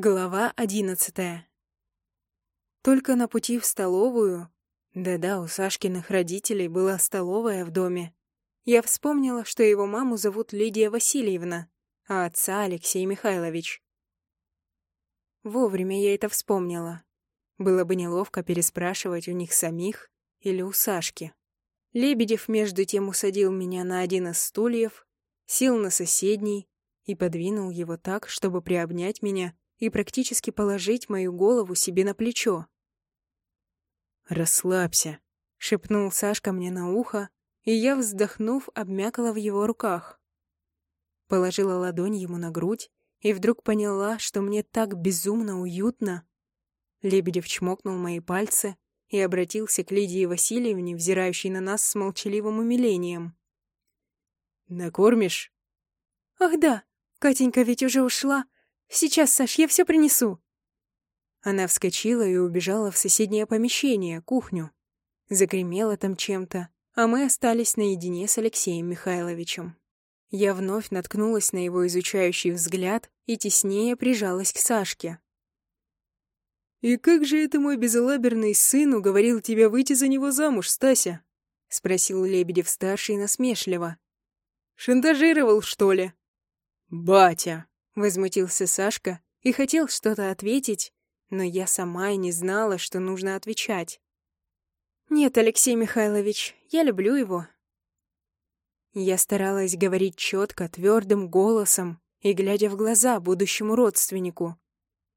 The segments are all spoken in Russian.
Глава одиннадцатая. Только на пути в столовую, да-да, у Сашкиных родителей была столовая в доме, я вспомнила, что его маму зовут Лидия Васильевна, а отца Алексей Михайлович. Вовремя я это вспомнила. Было бы неловко переспрашивать у них самих или у Сашки. Лебедев между тем усадил меня на один из стульев, сел на соседний и подвинул его так, чтобы приобнять меня и практически положить мою голову себе на плечо. «Расслабься», — шепнул Сашка мне на ухо, и я, вздохнув, обмякала в его руках. Положила ладонь ему на грудь и вдруг поняла, что мне так безумно уютно. Лебедев чмокнул мои пальцы и обратился к Лидии Васильевне, взирающей на нас с молчаливым умилением. «Накормишь?» «Ах да, Катенька ведь уже ушла, Сейчас, Саш, я все принесу». Она вскочила и убежала в соседнее помещение, кухню. Загремела там чем-то, а мы остались наедине с Алексеем Михайловичем. Я вновь наткнулась на его изучающий взгляд и теснее прижалась к Сашке. «И как же это мой безалаберный сын уговорил тебя выйти за него замуж, Стася?» — спросил Лебедев-старший насмешливо. «Шантажировал, что ли?» «Батя!» Возмутился Сашка и хотел что-то ответить, но я сама и не знала, что нужно отвечать. «Нет, Алексей Михайлович, я люблю его». Я старалась говорить четко, твердым голосом и глядя в глаза будущему родственнику.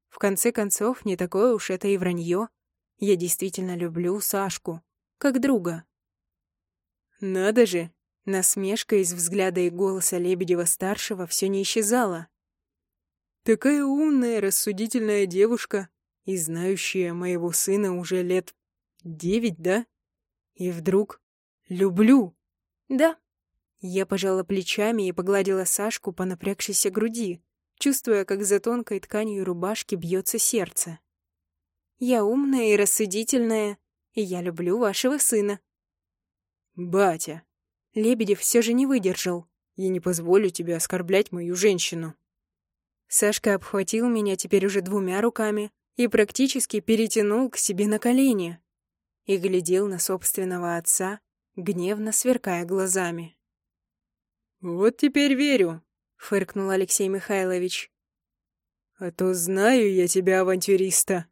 В конце концов, не такое уж это и вранье. Я действительно люблю Сашку, как друга. «Надо же!» Насмешка из взгляда и голоса Лебедева-старшего все не исчезала. Такая умная, рассудительная девушка и знающая моего сына уже лет девять, да? И вдруг люблю. Да. Я пожала плечами и погладила Сашку по напрягшейся груди, чувствуя, как за тонкой тканью рубашки бьется сердце. Я умная и рассудительная, и я люблю вашего сына. Батя. Лебедев все же не выдержал. Я не позволю тебе оскорблять мою женщину. Сашка обхватил меня теперь уже двумя руками и практически перетянул к себе на колени и глядел на собственного отца, гневно сверкая глазами. «Вот теперь верю», — фыркнул Алексей Михайлович. «А то знаю я тебя, авантюриста.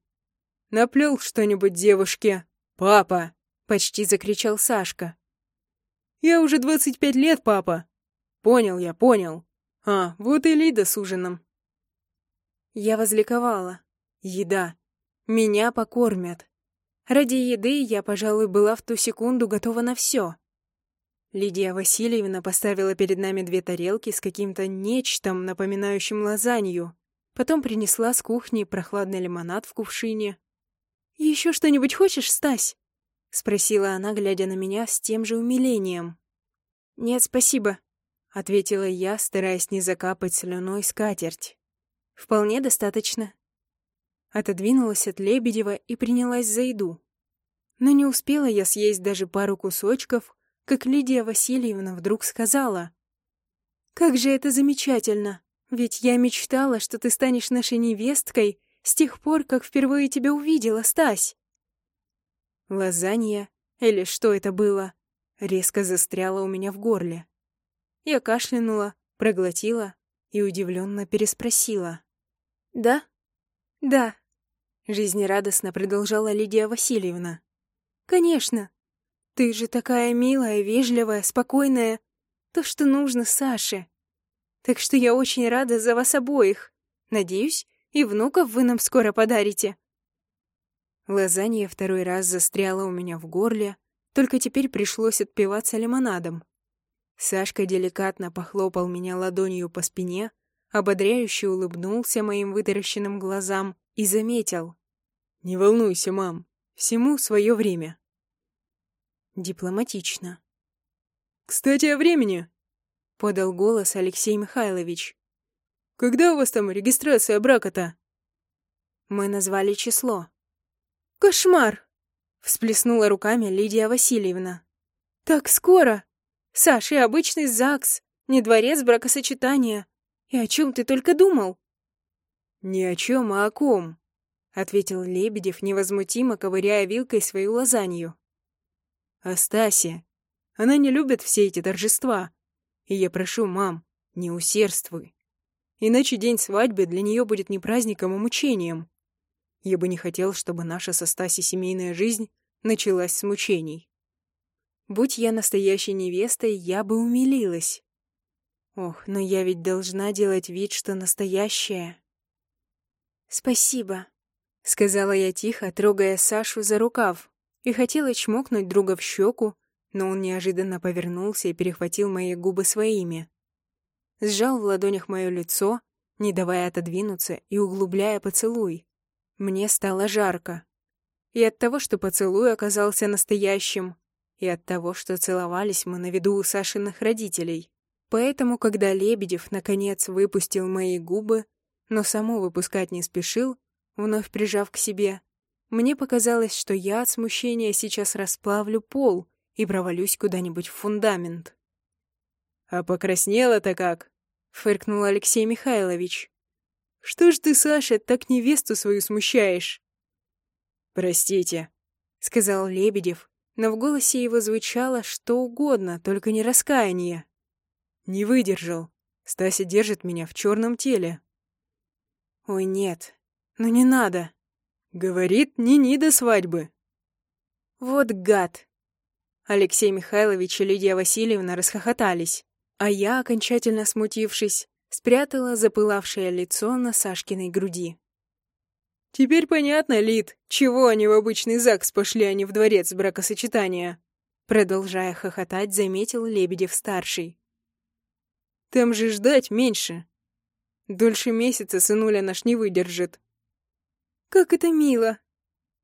Наплел что-нибудь девушке. Папа!» — почти закричал Сашка. «Я уже двадцать пять лет, папа!» «Понял я, понял. А, вот и Лида с ужином. Я возликовала. Еда. Меня покормят. Ради еды я, пожалуй, была в ту секунду готова на все. Лидия Васильевна поставила перед нами две тарелки с каким-то нечтом, напоминающим лазанью. Потом принесла с кухни прохладный лимонад в кувшине. «Еще что-нибудь хочешь, Стась?» — спросила она, глядя на меня с тем же умилением. «Нет, спасибо», — ответила я, стараясь не закапать слюной скатерть. Вполне достаточно. Отодвинулась от Лебедева и принялась за еду. Но не успела я съесть даже пару кусочков, как Лидия Васильевна вдруг сказала. «Как же это замечательно! Ведь я мечтала, что ты станешь нашей невесткой с тех пор, как впервые тебя увидела, Стась!» Лазанья, или что это было, резко застряла у меня в горле. Я кашлянула, проглотила и удивленно переспросила. «Да?» «Да», — жизнерадостно продолжала Лидия Васильевна. «Конечно. Ты же такая милая, вежливая, спокойная. То, что нужно Саше. Так что я очень рада за вас обоих. Надеюсь, и внуков вы нам скоро подарите». Лазанья второй раз застряла у меня в горле, только теперь пришлось отпиваться лимонадом. Сашка деликатно похлопал меня ладонью по спине, ободряюще улыбнулся моим вытаращенным глазам и заметил. «Не волнуйся, мам, всему свое время». Дипломатично. «Кстати, о времени», — подал голос Алексей Михайлович. «Когда у вас там регистрация брака-то?» Мы назвали число. «Кошмар!» — всплеснула руками Лидия Васильевна. «Так скоро! Саш, и обычный ЗАГС, не дворец бракосочетания, и о чем ты только думал? «Ни о чем, а о ком?» — ответил Лебедев, невозмутимо ковыряя вилкой свою лазанью. «О Стасе. Она не любит все эти торжества. И я прошу, мам, не усердствуй. Иначе день свадьбы для нее будет не праздником, а мучением. Я бы не хотел, чтобы наша со Стаси семейная жизнь началась с мучений. Будь я настоящей невестой, я бы умилилась. Ох, но я ведь должна делать вид, что настоящая. «Спасибо», — сказала я тихо, трогая Сашу за рукав, и хотела чмокнуть друга в щеку, но он неожиданно повернулся и перехватил мои губы своими. Сжал в ладонях мое лицо, не давая отодвинуться и углубляя поцелуй. Мне стало жарко. И от того, что поцелуй оказался настоящим, и от того, что целовались мы на виду у Сашиных родителей. Поэтому, когда Лебедев, наконец, выпустил мои губы, но само выпускать не спешил, вновь прижав к себе, мне показалось, что я от смущения сейчас расплавлю пол и провалюсь куда-нибудь в фундамент. «А покраснела-то как?» — фыркнул Алексей Михайлович. «Что ж ты, Саша, так невесту свою смущаешь?» «Простите», — сказал Лебедев, но в голосе его звучало что угодно, только не раскаяние. «Не выдержал. Стася держит меня в черном теле». «Ой, нет, ну не надо». Говорит, не-не до свадьбы. Вот гад. Алексей Михайлович и Лидия Васильевна расхохотались, а я, окончательно смутившись, спрятала запылавшее лицо на Сашкиной груди. «Теперь понятно, Лид, чего они в обычный ЗАГС пошли, а не в дворец бракосочетания?» Продолжая хохотать, заметил Лебедев-старший. «Там же ждать меньше. Дольше месяца сынуля наш не выдержит. «Как это мило!»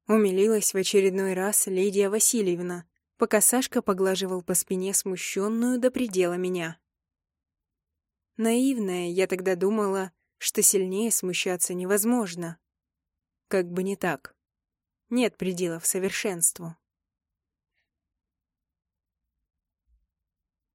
Умилилась в очередной раз Лидия Васильевна, пока Сашка поглаживал по спине смущенную до предела меня. Наивная, я тогда думала, что сильнее смущаться невозможно. Как бы не так. Нет пределов совершенству.